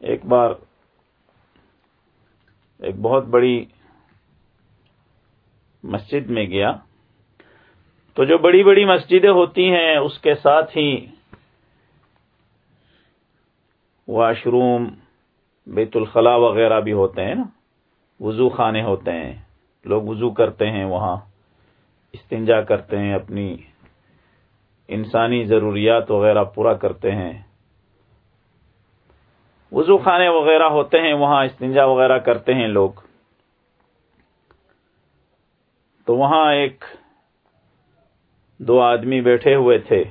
ایک بار ایک بہت بڑی مسجد میں گیا تو جو بڑی بڑی مسجدیں ہوتی ہیں، اس کے ساتھ ہی واش روم، بیت الخلاء وغیرہ بھی ہوتے ہیں نا۔ وضو خانے ہوتے ہیں۔ لوگ وضو کرتے ہیں وہاں، استنجا کرتے ہیں، اپنی انسانی ضروریات وغیرہ پورا کرتے ہیں۔ وضو خانے وغیرہ ہوتے ہیں، وہاں استنجا وغیرہ کرتے ہیں لوگ۔ تو وہاں ایک دو آدمی بیٹھے ہوئے تھے۔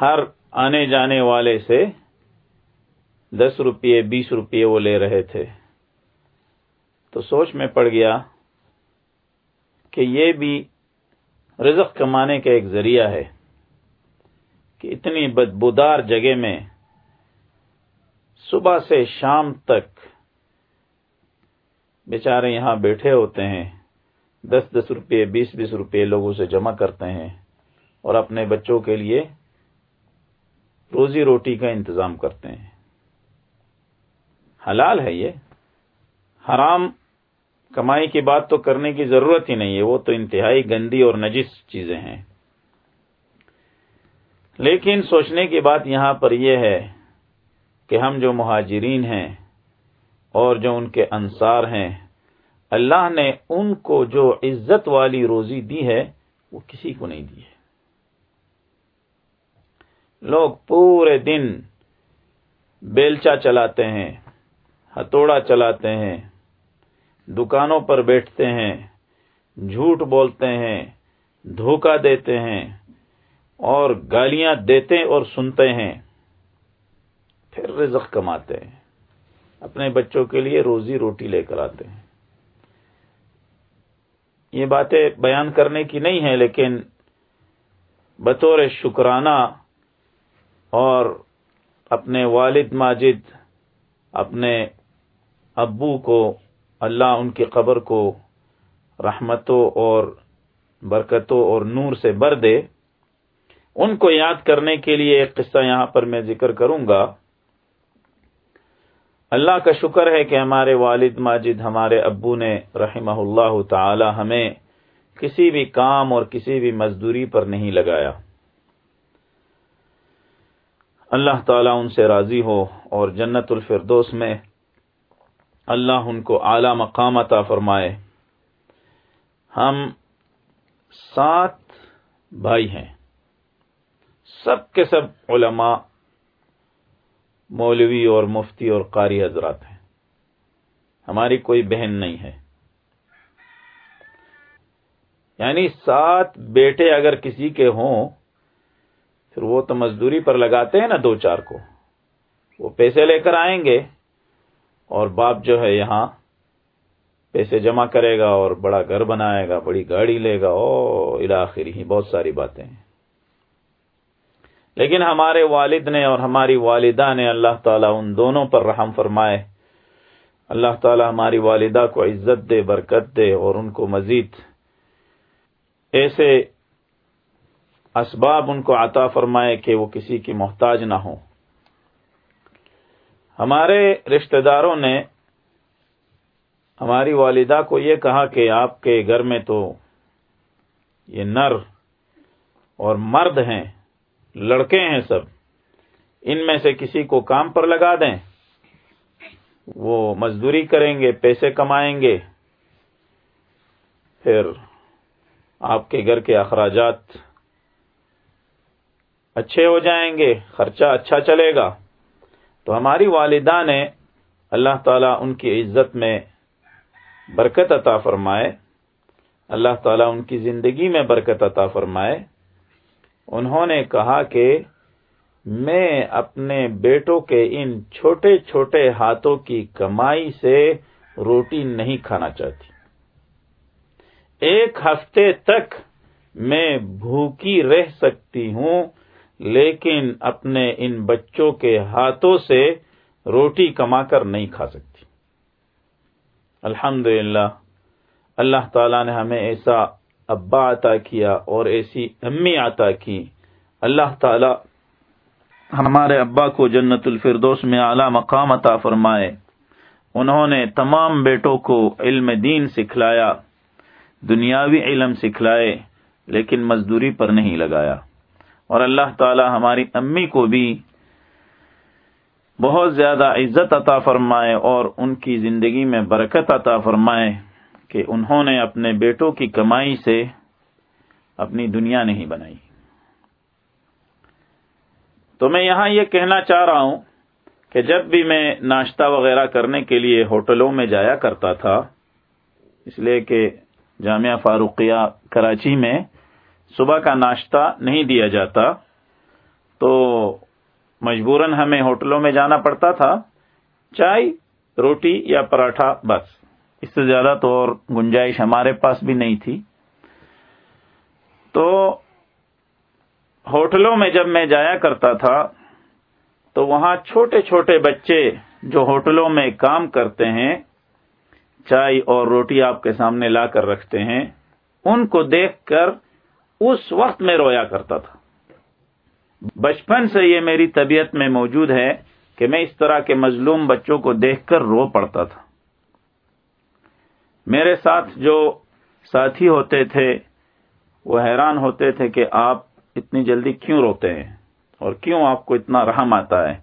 ہر آنے جانے والے سے دس روپیے، بیس روپیے وہ لے رہے تھے۔ تو سوچ میں پڑ گیا کہ یہ بھی رزق کمانے کا ایک ذریعہ ہے کہ اتنی بدبودار جگہ میں صبح سے شام تک بیچارے یہاں بیٹھے ہوتے ہیں، دس دس روپے، بیس بیس روپے لوگوں سے جمع کرتے ہیں اور اپنے بچوں کے لیے روزی روٹی کا انتظام کرتے ہیں۔ حلال ہے یہ۔ حرام کمائی کی بات تو کرنے کی ضرورت ہی نہیں ہے، وہ تو انتہائی گندی اور نجس چیزیں ہیں۔ لیکن سوچنے کی بات یہاں پر یہ ہے کہ ہم جو مہاجرین ہیں اور جو ان کے انصار ہیں، اللہ نے ان کو جو عزت والی روزی دی ہے، وہ کسی کو نہیں دی ہے۔ لوگ پورے دن بیلچا چلاتے ہیں ہتوڑا چلاتے ہیں، دکانوں پر بیٹھتے ہیں، جھوٹ بولتے ہیں، دھوکہ دیتے ہیں اور گالیاں دیتے اور سنتے ہیں۔ پھر رزق کماتے ہیں۔ اپنے بچوں کے لیے روزی روٹی لے کر آتے ہیں۔ یہ باتیں بیان کرنے کی نہیں ہے لیکن بطور شکرانہ اور اپنے والد ماجد، اپنے ابو کو، اللہ ان کی قبر کو رحمتوں اور برکتوں اور نور سے بر دے۔ ان کو یاد کرنے کے لیے ایک قصہ یہاں پر میں ذکر کروں گا۔ اللہ کا شکر ہے کہ ہمارے والد ماجد، ہمارے ابو نے رحمہ اللہ تعالی ہمیں کسی بھی کام اور کسی بھی مزدوری پر نہیں لگایا۔ اللہ تعالیٰ ان سے راضی ہو اور جنت الفردوس میں اللہ ان کو اعلی مقام عطا فرمائے۔ ہم سات بھائی ہیں۔ سب کے سب علماء مولوی اور مفتی اور قاری حضرات ہیں۔ ہماری کوئی بہن نہیں ہے۔ یعنی سات بیٹے اگر کسی کے ہوں، پھر وہ تو مزدوری پر لگاتے ہیں نا دو چار کو۔ وہ پیسے لے کر آئیں گے اور باپ جو ہے یہاں پیسے جمع کرے گا اور بڑا گھر بنائے گا، بڑی گاڑی لے گا۔ او الاخر ہی بہت ساری باتیں۔ ہیں لیکن ہمارے والد نے اور ہماری والدہ نے اللہ تعالیٰ ان دونوں پر رحم فرمائے۔ اللہ تعالیٰ ہماری والدہ کو عزت دے، برکت دے اور ان کو مزید ایسے اسباب ان کو عطا فرمائے کہ وہ کسی کی محتاج نہ ہوں۔ ہمارے رشتہ داروں نے ہماری والدہ کو یہ کہا کہ آپ کے گھر میں تو یہ نر اور مرد ہیں۔ لڑکے ہیں سب۔ ان میں سے کسی کو کام پر لگا دیں۔ وہ مزدوری کریں گے، پیسے کمائیں گے۔ پھر آپ کے گھر کے اخراجات اچھے ہو جائیں گے، خرچہ اچھا چلے گا۔ تو ہماری والدہ نے اللہ تعالیٰ ان کی عزت میں برکت عطا فرمائے۔ اللہ تعالیٰ ان کی زندگی میں برکت عطا فرمائے۔ انہوں نے کہا کہ میں اپنے بیٹوں کے ان چھوٹے چھوٹے ہاتھوں کی کمائی سے روٹی نہیں کھانا چاہتی۔ ایک ہفتے تک میں بھوکی رہ سکتی ہوں، لیکن اپنے ان بچوں کے ہاتھوں سے روٹی کما کر نہیں کھا سکتی۔ الحمد اللہ تعالیٰ نے ہمیں ایسا ابا عطا کیا اور ایسی امی عطا کی۔ اللہ تعالی ہمارے ابا کو جنت الفردوس میں اعلی مقام عطا فرمائے۔ انہوں نے تمام بیٹوں کو علم دین سکھلایا، دنیاوی علم سکھلائے، لیکن مزدوری پر نہیں لگایا۔ اور اللہ تعالی ہماری امی کو بھی بہت زیادہ عزت عطا فرمائے اور ان کی زندگی میں برکت عطا فرمائے۔ کہ انہوں نے اپنے بیٹوں کی کمائی سے اپنی دنیا نہیں بنائی۔ تو میں یہاں یہ کہنا چاہ رہا ہوں کہ جب بھی میں ناشتہ وغیرہ کرنے کے لیے ہوٹلوں میں جایا کرتا تھا، اس لیے کہ جامعہ فاروقیہ کراچی میں صبح کا ناشتہ نہیں دیا جاتا، تو مجبوراً ہمیں ہوٹلوں میں جانا پڑتا تھا، چائے، روٹی یا پراٹھا، بس۔ اس سے زیادہ تو اور گنجائش ہمارے پاس بھی نہیں تھی۔ تو ہوٹلوں میں جب میں جایا کرتا تھا، تو وہاں چھوٹے چھوٹے بچے جو ہوٹلوں میں کام کرتے ہیں، چائے اور روٹی آپ کے سامنے لا کر رکھتے ہیں، ان کو دیکھ کر اس وقت میں رویا کرتا تھا۔ بچپن سے یہ میری طبیعت میں موجود ہے کہ میں اس طرح کے مظلوم بچوں کو دیکھ کر رو پڑتا تھا۔ میرے ساتھ جو ساتھی ہوتے تھے، وہ حیران ہوتے تھے کہ آپ اتنی جلدی کیوں روتے ہیں؟ اور کیوں آپ کو اتنا رحم آتا ہے؟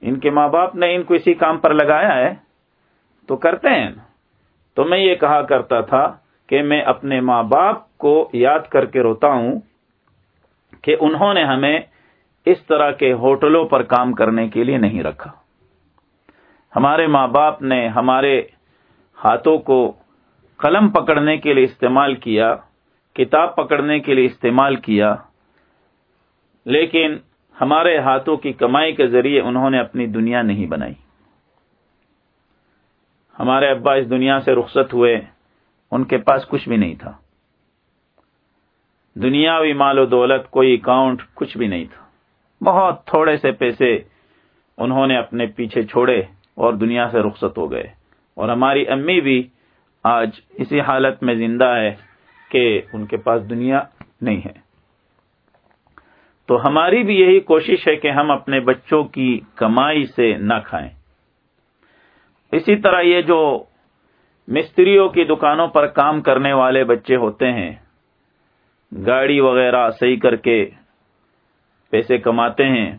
ان کے ماں باپ نے ان کو اسی کام پر لگایا ہے؟ تو کرتے ہیں تو میں یہ کہا کرتا تھا کہ میں اپنے ماں باپ کو یاد کر کے روتا ہوں کہ انہوں نے ہمیں اس طرح کے ہوٹلوں پر کام کرنے کے لیے نہیں رکھا۔ ہمارے ماں باپ نے ہمارے ہاتھوں کو قلم پکڑنے کے لیے استعمال کیا، کتاب پکڑنے کے لیے استعمال کیا، لیکن ہمارے ہاتھوں کی کمائی کے ذریعے انہوں نے اپنی دنیا نہیں بنائی۔ ہمارے ابا اس دنیا سے رخصت ہوئے، ان کے پاس کچھ بھی نہیں تھا۔ دنیاوی مال و دولت، کوئی اکاؤنٹ، کچھ بھی نہیں تھا۔ بہت تھوڑے سے پیسے انہوں نے اپنے پیچھے چھوڑے اور دنیا سے رخصت ہو گئے۔ اور ہماری امی بھی آج اسی حالت میں زندہ ہے کہ ان کے پاس دنیا نہیں ہے۔ تو ہماری بھی یہی کوشش ہے کہ ہم اپنے بچوں کی کمائی سے نہ کھائیں۔ اسی طرح یہ جو مستریوں کی دکانوں پر کام کرنے والے بچے ہوتے ہیں، گاڑی وغیرہ صحیح کر کے پیسے کماتے ہیں،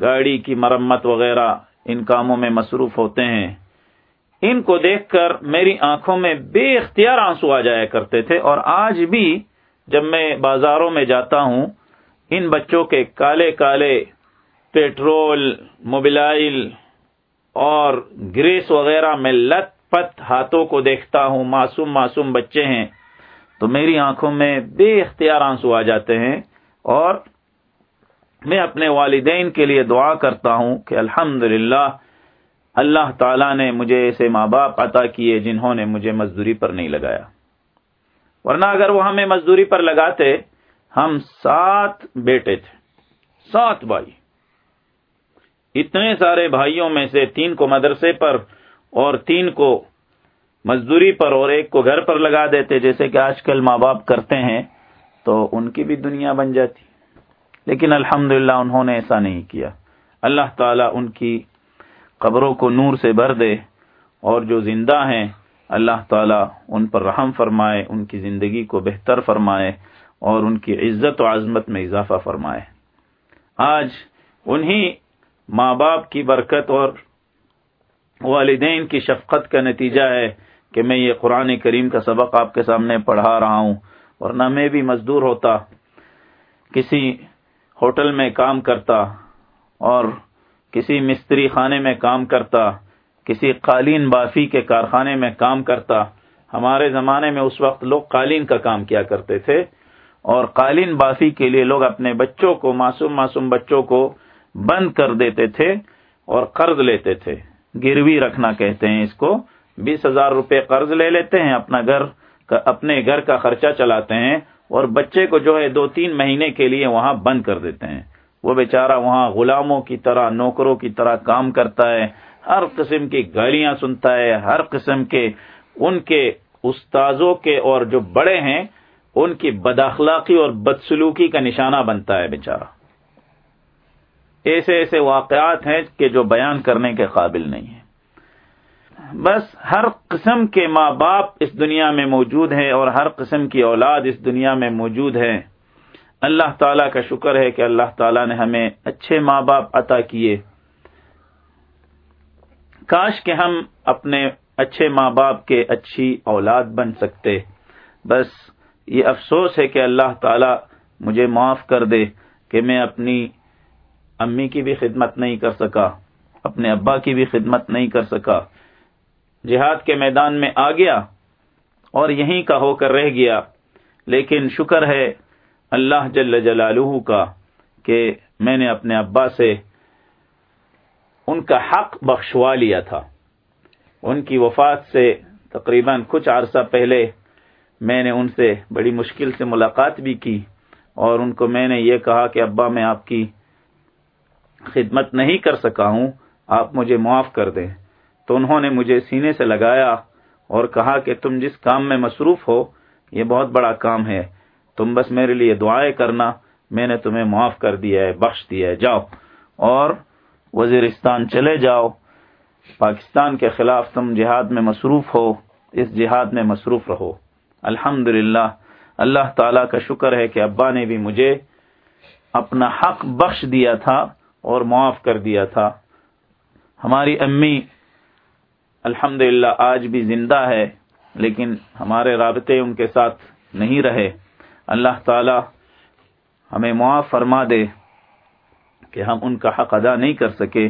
گاڑی کی مرمت وغیرہ ان کاموں میں مصروف ہوتے ہیں ان کو دیکھ کر میری آنکھوں میں بے اختیار آنسو آ جایا کرتے تھے اور آج بھی جب میں بازاروں میں جاتا ہوں، ان بچوں کے کالے کالے پیٹرول، موبائل اور گریس وغیرہ میں لت پت ہاتھوں کو دیکھتا ہوں، معصوم معصوم بچے ہیں، تو میری آنکھوں میں بے اختیار آنسو آ جاتے ہیں اور میں اپنے والدین کے لیے دعا کرتا ہوں کہ الحمد اللہ تعالیٰ نے مجھے ایسے ماں باپ عطا کیے جنہوں نے مجھے مزدوری پر نہیں لگایا۔ ورنہ اگر وہ ہمیں مزدوری پر لگاتے، ہم سات بیٹے تھے۔ سات بھائی۔ اتنے سارے بھائیوں میں سے تین کو مدرسے پر اور تین کو مزدوری پر اور ایک کو گھر پر لگا دیتے، جیسے کہ آج کل ماں باپ کرتے ہیں، تو ان کی بھی دنیا بن جاتی۔ لیکن الحمد انہوں نے ایسا نہیں کیا۔ اللہ تعالیٰ ان کی قبروں کو نور سے بھر دے اور جو زندہ ہیں، اللہ تعالیٰ ان پر رحم فرمائے، ان کی زندگی کو بہتر فرمائے اور ان کی عزت و عظمت میں اضافہ فرمائے۔ آج انہی ماں باپ کی برکت اور والدین کی شفقت کا نتیجہ ہے کہ میں یہ قرآن کریم کا سبق آپ کے سامنے پڑھا رہا ہوں، ورنہ میں بھی مزدور ہوتا، کسی ہوٹل میں کام کرتا اور کسی مستری خانے میں کام کرتا، کسی قالین بافی کے کارخانے میں کام کرتا۔ ہمارے زمانے میں اس وقت لوگ قالین کا کام کیا کرتے تھے۔ اور قالین بافی کے لیے لوگ اپنے بچوں کو، معصوم معصوم بچوں کو بند کر دیتے تھے اور قرض لیتے تھے۔ گروی رکھنا کہتے ہیں اس کو۔ بیس ہزار روپے قرض لے لیتے ہیں، اپنا گھر اپنے گھر کا خرچہ چلاتے ہیں اور بچے کو جو ہے دو تین مہینے کے لیے وہاں بند کر دیتے ہیں۔ وہ بیچارہ وہاں غلاموں کی طرح، نوکروں کی طرح کام کرتا ہے، ہر قسم کی گالیاں سنتا ہے، ہر قسم کے ان کے استاذوں کے اور جو بڑے ہیں، ان کی بداخلاقی اور بدسلوکی کا نشانہ بنتا ہے بیچارہ۔ ایسے ایسے واقعات ہیں کہ جو بیان کرنے کے قابل نہیں ہیں۔ بس ہر قسم کے ماں باپ اس دنیا میں موجود ہیں اور ہر قسم کی اولاد اس دنیا میں موجود ہے اللہ تعالیٰ کا شکر ہے کہ اللہ تعالیٰ نے ہمیں اچھے ماں باپ عطا کیے۔ کاش کہ ہم اپنے اچھے ماں باپ کے اچھی اولاد بن سکتے۔ بس یہ افسوس ہے کہ اللہ تعالیٰ مجھے معاف کر دے کہ میں اپنی امی کی بھی خدمت نہیں کر سکا، اپنے ابا کی بھی خدمت نہیں کر سکا۔ جہاد کے میدان میں آ گیا اور یہیں کا ہو کر رہ گیا، لیکن شکر ہے اللہ جل جلالہ کا کہ میں نے اپنے ابا سے ان کا حق بخشوا لیا تھا۔ ان کی وفات سے تقریباً کچھ عرصہ پہلے میں نے ان سے بڑی مشکل سے ملاقات بھی کی اور ان کو میں نے یہ کہا کہ ابا میں آپ کی خدمت نہیں کر سکا ہوں، آپ مجھے معاف کر دیں۔ تو انہوں نے مجھے سینے سے لگایا اور کہا کہ تم جس کام میں مصروف ہو، یہ بہت بڑا کام ہے۔ تم بس میرے لیے دعائیں کرنا، میں نے تمہیں معاف کر دیا ہے، بخش دیا ہے، جاؤ۔ اور وزیرستان چلے جاؤ۔ پاکستان کے خلاف تم جہاد میں مصروف ہو، اس جہاد میں مصروف رہو۔ الحمد اللہ تعالی کا شکر ہے کہ ابا نے بھی مجھے اپنا حق بخش دیا تھا اور معاف کر دیا تھا۔ ہماری امی الحمد آج بھی زندہ ہے، لیکن ہمارے رابطے ان کے ساتھ نہیں رہے۔ اللہ تعالی ہمیں معاف فرما دے کہ ہم ان کا حق ادا نہیں کر سکے۔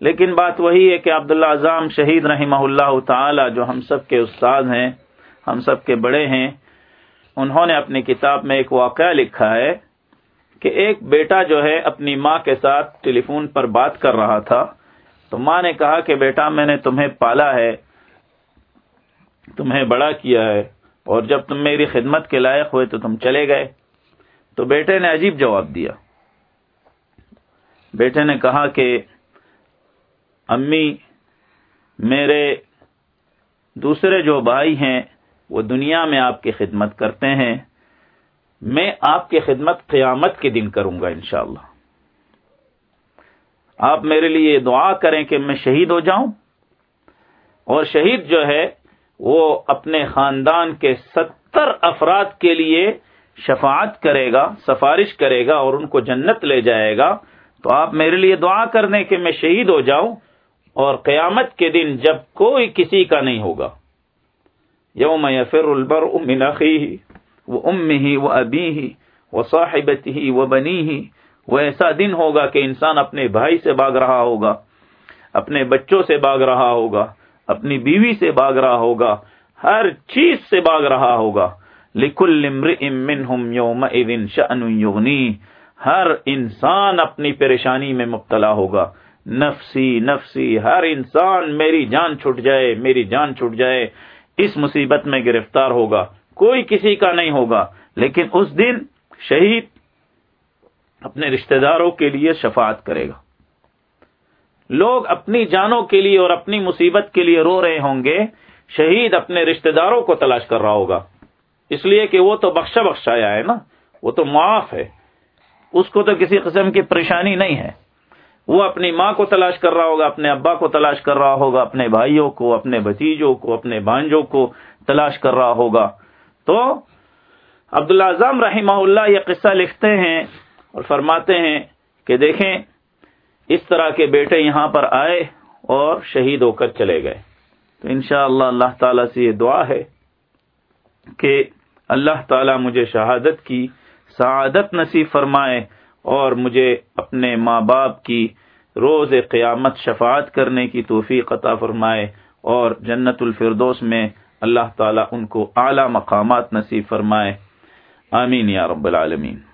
لیکن بات وہی ہے کہ عبداللہ اعظم شہید رحمہ اللہ تعالی جو ہم سب کے استاد ہیں، ہم سب کے بڑے ہیں، انہوں نے اپنی کتاب میں ایک واقعہ لکھا ہے کہ ایک بیٹا جو ہے اپنی ماں کے ساتھ ٹیلی فون پر بات کر رہا تھا۔ تو ماں نے کہا کہ بیٹا میں نے تمہیں پالا ہے، تمہیں بڑا کیا ہے۔ اور جب تم میری خدمت کے لائق ہوئے تو تم چلے گئے۔ تو بیٹے نے عجیب جواب دیا۔ بیٹے نے کہا کہ امی، میرے دوسرے جو بھائی ہیں، وہ دنیا میں آپ کی خدمت کرتے ہیں۔ میں آپ کی خدمت قیامت کے دن کروں گا انشاءاللہ۔ آپ میرے لیے دعا کریں کہ میں شہید ہو جاؤں۔ اور شہید جو ہے وہ اپنے خاندان کے ستر افراد کے لیے شفاعت کرے گا، سفارش کرے گا اور ان کو جنت لے جائے گا۔ تو آپ میرے لیے دعا کر دیں کہ میں شہید ہو جاؤں اور قیامت کے دن جب کوئی کسی کا نہیں ہوگا۔ یوم یفر البر من اخیہ وہ ام ہی وہ ابی ہی وہ صاحبت ہی وہ بنی ہی وہ ایسا دن ہوگا کہ انسان اپنے بھائی سے باغ رہا ہوگا، اپنے بچوں سے باغ رہا ہوگا۔ اپنی بیوی سے باغ رہا ہوگا، ہر چیز سے باغ رہا ہوگا۔ لکل منہم یومئذ شأن یغنی، ہر انسان اپنی پریشانی میں مبتلا ہوگا۔ نفسی نفسی، ہر انسان، میری جان چھٹ جائے، میری جان چھٹ جائے، اس مصیبت میں گرفتار ہوگا۔ کوئی کسی کا نہیں ہوگا، لیکن اس دن شہید اپنے رشتہ داروں کے لیے شفاعت کرے گا۔ لوگ اپنی جانوں کے لیے اور اپنی مصیبت کے لیے رو رہے ہوں گے، شہید اپنے رشتہ داروں کو تلاش کر رہا ہوگا۔ اس لیے کہ وہ تو بخشا بخشایا ہے نا، وہ تو معاف ہے۔ اس کو تو کسی قسم کی پریشانی نہیں ہے۔ وہ اپنی ماں کو تلاش کر رہا ہوگا، اپنے ابا کو تلاش کر رہا ہوگا، اپنے بھائیوں کو، اپنے بھتیجوں کو، اپنے بانجوں کو تلاش کر رہا ہوگا۔ تو عبداللہ اعظم رحمہ اللہ یہ قصہ لکھتے ہیں اور فرماتے ہیں کہ دیکھیں اس طرح کے بیٹے یہاں پر آئے اور شہید ہو کر چلے گئے۔ تو انشاءاللہ اللہ اللہ تعالی سے یہ دعا ہے کہ اللہ تعالی مجھے شہادت کی، سعادت نصیب فرمائے اور مجھے اپنے ماں باپ کی روز قیامت شفاعت کرنے کی توفیق عطا فرمائے اور جنت الفردوس میں اللہ تعالی ان کو اعلی مقامات نصیب فرمائے۔ آمین یا رب العالمین۔